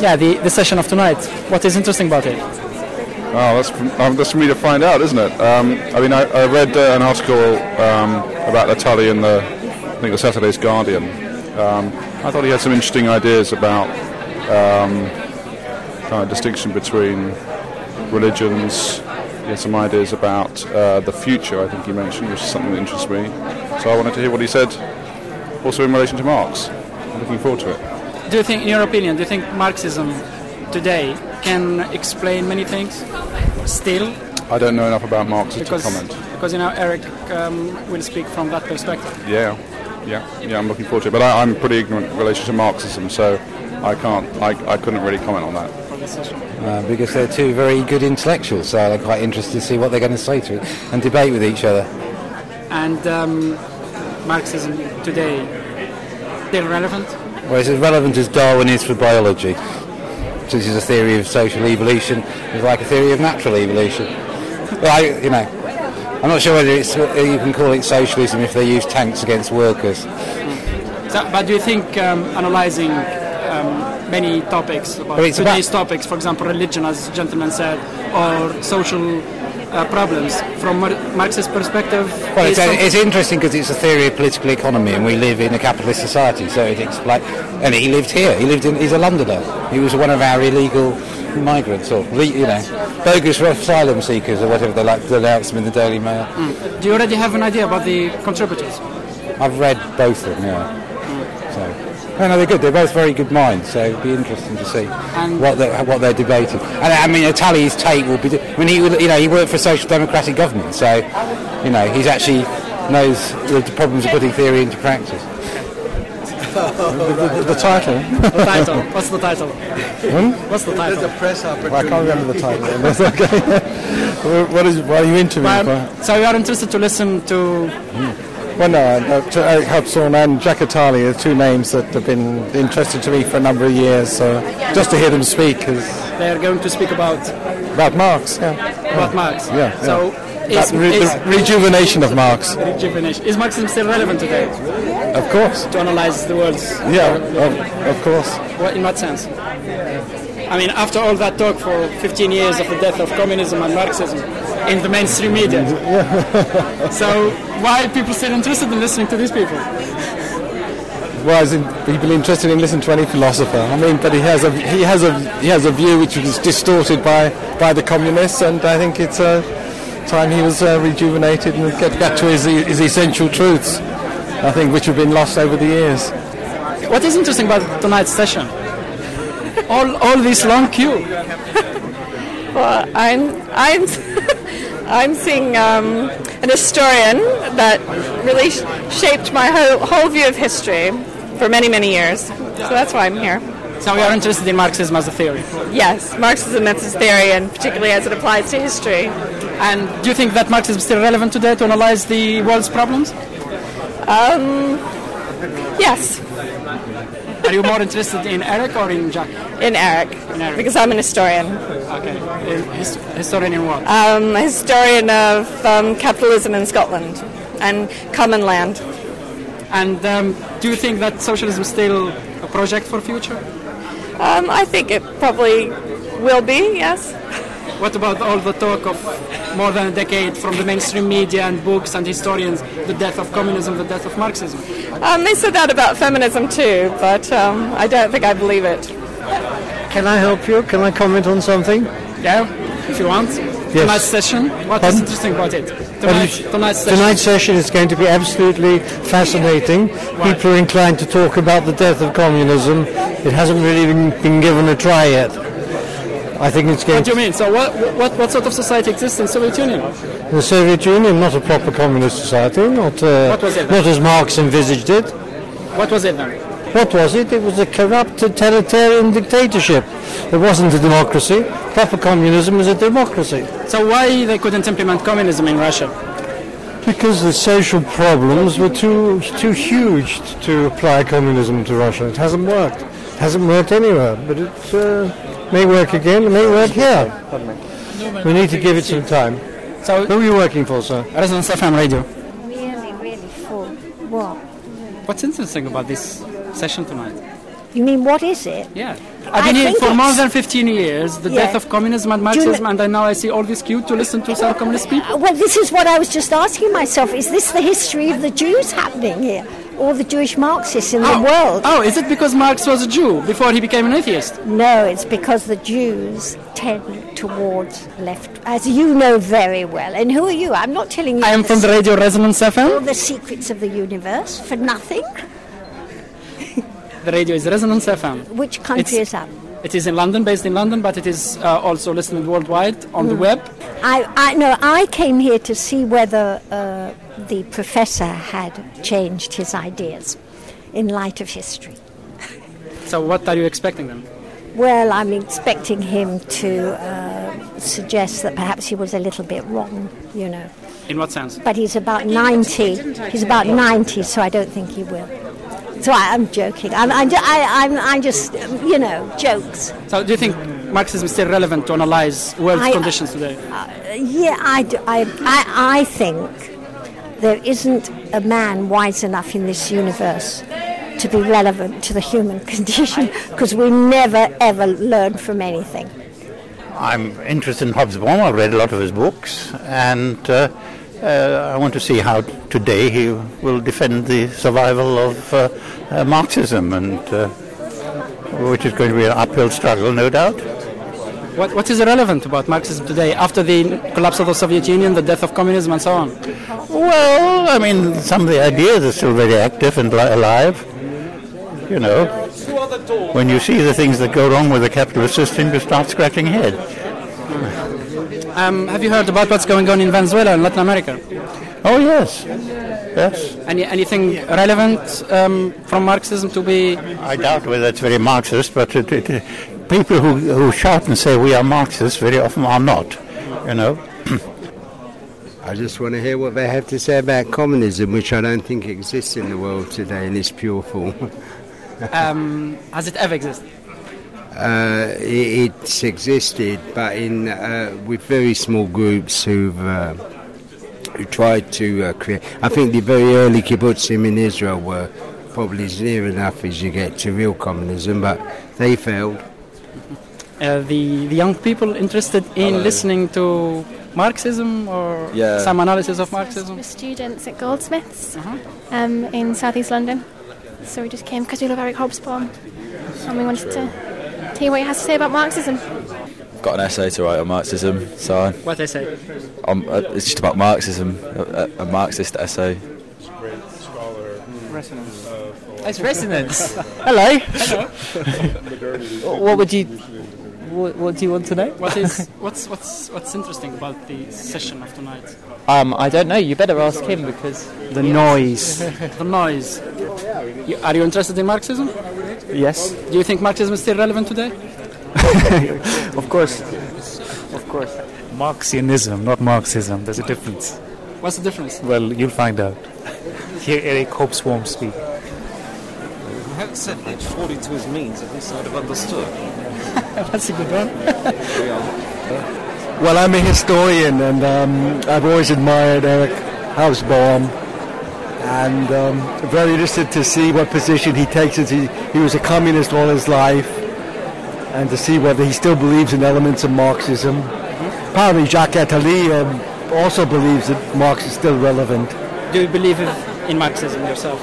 Yeah, the, the session of tonight. What is interesting about it? Oh, that's for, um, that's for me to find out, isn't it? Um, I mean, I, I read uh, an article um, about Latali in the, I think the Saturday's Guardian. Um, I thought he had some interesting ideas about um, kind of distinction between religions. He had some ideas about uh, the future. I think he mentioned, which is something that interests me. So I wanted to hear what he said, also in relation to Marx. I'm looking forward to it. Do you think, in your opinion, do you think Marxism today can explain many things still? I don't know enough about Marx Because, to comment. because you know, Eric um, will speak from that perspective. Yeah, yeah, yeah. I'm looking forward to it, but I, I'm pretty ignorant in relation to Marxism, so I can't, I, I couldn't really comment on that. for this session. Uh, because they're two very good intellectuals, so I'm quite interested to see what they're going to say to it and debate with each other. And um, Marxism today still relevant? Well, it's as relevant as Darwin is for biology, which is a theory of social evolution. It's like a theory of natural evolution. Well, I, you know, I'm not sure whether it's, you can call it socialism if they use tanks against workers. So, but do you think um, analyzing um, many topics about Well, today's topics, for example, religion, as the gentleman said, or social uh, problems from Marx's perspective? Well, it's, some- uh, it's interesting because it's a theory of political economy, and we live in a capitalist society. So it explains. And he lived here. He lived in. He's a Londoner. He was one of our illegal migrants, or you know, bogus asylum seekers, or whatever they like to announce them in the Daily Mail. Hmm. do you already have an idea about the contributors? I've read both of them. Yeah. Hmm. So. No, no, they're good. They're both very good minds. So it'd be interesting to see And- what they're, what they're debating. And I mean, Attali's take will be. I mean, he you know he worked for a social democratic government, so you know he's actually knows the problems of putting theory into practice. The, the title? The title. What's the title? Hmm? What's the title? The Well, I can't remember the title. That's okay. what is? Why are you interviewing? Well, for? so you are interested to listen to hmm. Well, no, uh, Eric Hobsbawm and Jacques Attali are two names that have been interesting to me for a number of years. So just to hear them speak is they are going to speak about about Marx. Yeah. about Marx. Yeah, So That is, re- is the rejuvenation of Marx, rejuvenation is Marxism still relevant today of course. to analyze the world's Yeah, of, of course. What, in what sense? I mean, after all that talk for 15 years of the death of communism and Marxism in the mainstream media. so why are people still interested in listening to these people? Why is it people interested in listening to any philosopher? I mean, but he has a he has a he has a view which was distorted by by the communists, and I think it's a time he was uh, rejuvenated and get back to his his essential truths. I think which have been lost over the years. What is interesting about tonight's session? All, all this long queue. Well, I'm I'm I'm seeing um, an historian that really sh- shaped my whole, whole view of history for many many years. So that's why I'm here. So we are interested in Marxism as a theory. Yes, Marxism as a theory, and particularly as it applies to history. And do you think that Marxism is still relevant today to analyze the world's problems? Um, Yes, Are you more interested in Eric or in Jack? in Eric, in Eric. because I'm an historian. Okay. In his, historian in what? I'm a historian of um, capitalism in Scotland and common land. And um, do you think that socialism is still a project for future? Um, I think it probably will be. Yes. What about all the talk of more than a decade from the mainstream media and books and historians, the death of communism, the death of Marxism? Um, they said that about feminism too, but um, I don't think I believe it. Can I help you? Can I comment on something? Yeah, if you want. Tonight's session, what is Pardon? interesting about it? Tonight, tonight's session. Tonight's session is going to be absolutely fascinating. People are inclined to talk about the death of communism. It hasn't really been, been given a try yet. I think it's going What do you mean? So what, what, what sort of society exists in the Soviet Union? the Soviet Union, not a proper communist society, not uh, What was it not as Marx envisaged it. What was it then? What was it? It was a corrupt totalitarian dictatorship. It wasn't a democracy. Proper communism is a democracy. So why they couldn't implement communism in Russia? Because the social problems were too too huge to apply communism to Russia. It hasn't worked. It hasn't worked anywhere, but it uh, may work again. It may work here. We need to give it some time. So, Who are you working for, sir? Resonance FM radio. really, really full. Wow. What's interesting about this session tonight? You mean what is it? Yeah. I I've been here for more than 15 years, the Yeah. death of communism and Marxism, know- and then now I see all this queue to listen to some communist people. Well, this is what I was just asking myself. Is this the history of the Jews happening here? All the Jewish Marxists in the world? Oh, is it because Marx was a Jew before he became an atheist? No, it's because the Jews tend towards left, as you know very well. And who are you? I'm not telling you. I am from the Radio Resonance FM. all the secrets of the universe for nothing. The radio is Resonance FM. Which country It's- is that? It is in London, based in London, but it is uh, also listened worldwide on Mm. the web. I, I no, I came here to see whether uh, the professor had changed his ideas in light of history. So, what are you expecting then? Well, I'm expecting him to uh, suggest that perhaps he was a little bit wrong, you know. In what sense? But he's about 90. He's about 90, so I don't think he will. So I, I'm joking. I'm, I'm, I, I'm, I'm just, um, you know, jokes. So, do you think Marxism is still relevant to analyze world I- conditions today? Uh, yeah, I think there isn't a man wise enough in this universe to be relevant to the human condition because we never ever learn from anything. I'm interested in Hobbes' Hobsbawm. I've read a lot of his books, and uh, uh, I want to see how today he will defend the survival of uh, uh, Marxism, and uh, which is going to be an uphill struggle, no doubt. What, what is relevant about Marxism today after the collapse of the Soviet Union, the death of communism, and so on? Well, I mean, some of the ideas are still very active and alive. You know, when you see the things that go wrong with the capitalist system, you start scratching your head. Um, have you heard about what's going on in Venezuela and Latin America? Oh yes, yes. Any, anything relevant um, from Marxism to be? I doubt whether it's very Marxist, but it, it, people who, who shout and say we are Marxists very often are not. You know. I just want to hear what they have to say about communism, which I don't think exists in the world today in its pure form. Um, has it ever existed? Uh, it, it's existed, but in uh, with very small groups who've uh, who tried to uh, create. I think the very early kibbutzim in Israel were probably as near enough as you get to real communism, but they failed. Uh, the, the young people interested in listening to Marxism or Yeah. some analysis of Marxism? We're students at Goldsmiths um, in southeast London. So we just came because we love Eric Hobsbawm and we wanted to hear what he has to say about Marxism. I've got an essay to write on Marxism, so What they say? um, uh, it's just about Marxism, a, a, a Marxist essay. Resonance. It's resonance. Hello. what would you? What, what do you want to know? What is what's what's what's interesting about the session of tonight? Um, I don't know. You better ask him because The noise. the noise. You, are you interested in Marxism? Yes. Do you think Marxism is still relevant today? Of course. Of course. Marxianism, not Marxism. There's a difference. What's the difference? Well, you'll find out. Hear Eric Hobsbawm speak. You haven't said age 42 his means, at least I'd have understood. That's a good one. Well, I'm a historian, and um, I've always admired Eric Hobsbawm, and um, very interested to see what position he takes. As he, he was a communist all his life, and to see whether he still believes in elements of Marxism. Apparently, Jacques Attali um, also believes that Marx is still relevant. Do you believe in Marxism yourself?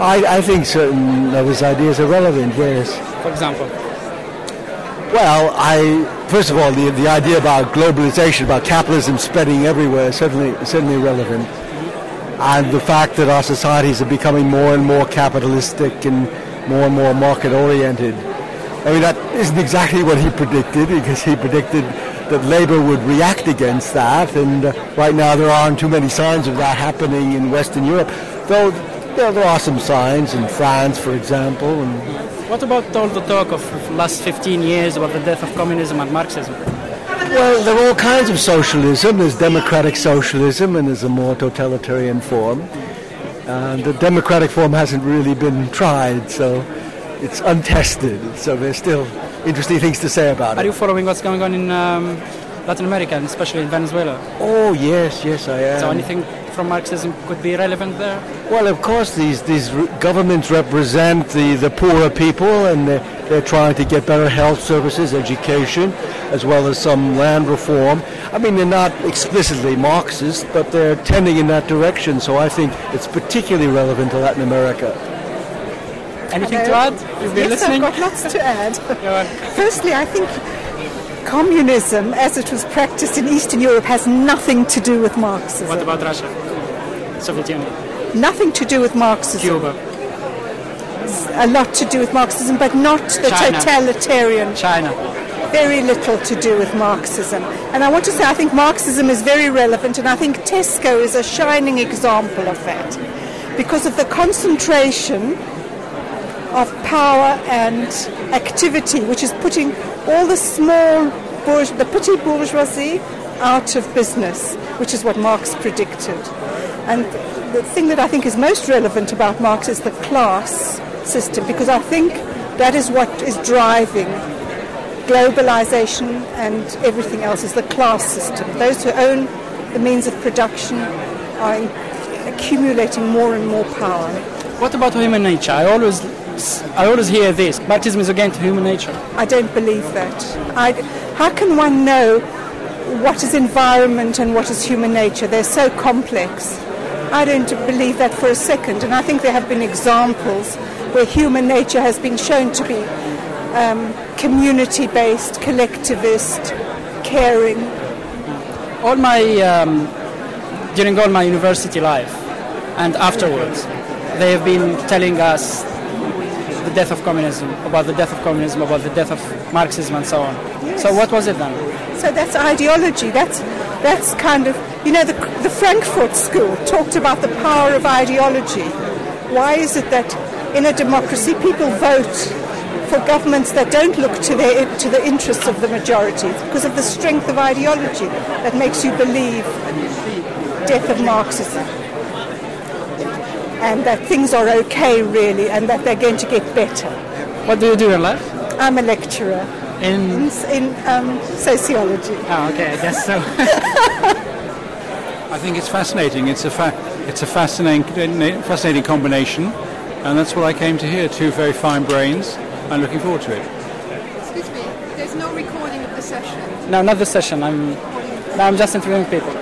I, I think certain of his ideas are relevant. Yes. For example, Well, I first of all the the idea about globalization, about capitalism spreading everywhere, is certainly certainly relevant, and the fact that our societies are becoming more and more capitalistic and more and more market oriented. I mean, that isn't exactly what he predicted because he predicted that labor would react against that, and uh, right now there aren't too many signs of that happening in Western Europe, though. There, there are some signs in France, for example, and what about all the talk of last 15 years about the death of communism and Marxism? Well, there are all kinds of socialism. There's democratic socialism, and there's a more totalitarian form. And the democratic form hasn't really been tried, so it's untested. So there's still interesting things to say about it. Are you following what's going on in um, Latin America, and especially in Venezuela? Oh yes, yes, I am. So anything from Marxism could be relevant there? Well, of course, these these governments represent the, the poorer people, and they're, they're trying to get better health services, education, as well as some land reform. I mean, they're not explicitly Marxist, but they're tending in that direction. So I think it's particularly relevant to Latin America. Anything Hello. to add? You've been yes, listening? I've got lots to add. Firstly, I think communism, as it was practiced in Eastern Europe, has nothing to do with Marxism. What about Russia? Soviet Union? Nothing to do with Marxism. Cuba? A lot to do with Marxism, but not the China. totalitarian. China. Very little to do with Marxism. And I want to say, I think Marxism is very relevant, and I think Tesco is a shining example of that. Because of the concentration of power and activity, which is putting all the small, bourge- the petty bourgeoisie out of business, which is what Marx predicted. And the thing that I think is most relevant about Marx is the class system, because I think that is what is driving globalization and everything else is the class system. Those who own the means of production are accumulating more and more power. What about human nature? I always, I always hear this. baptism is against human nature. I don't believe that. I, how can one know what is environment and what is human nature? They're so complex. I don't believe that for a second, and I think there have been examples where human nature has been shown to be um, community based, collectivist, caring. All my, um, during all my university life and afterwards, they have been telling us the death of communism, about the death of communism, about the death of Marxism, and so on. So what was it then? So that's ideology. That's that's kind of you know the the Frankfurt School talked about the power of ideology. Why is it that in a democracy people vote for governments that don't look to their to the interests of the majority because of the strength of ideology that makes you believe death of Marxism and that things are okay really and that they're going to get better. What do you do in life? I'm a lecturer in in um, sociology. Oh, okay, I guess so. I think it's fascinating. It's a fa- it's a fascinating fascinating combination, and that's what I came to hear. Two very fine brains. I'm looking forward to it. Excuse me, there's no recording of the session. No, not the session. I'm, no, I'm just interviewing people.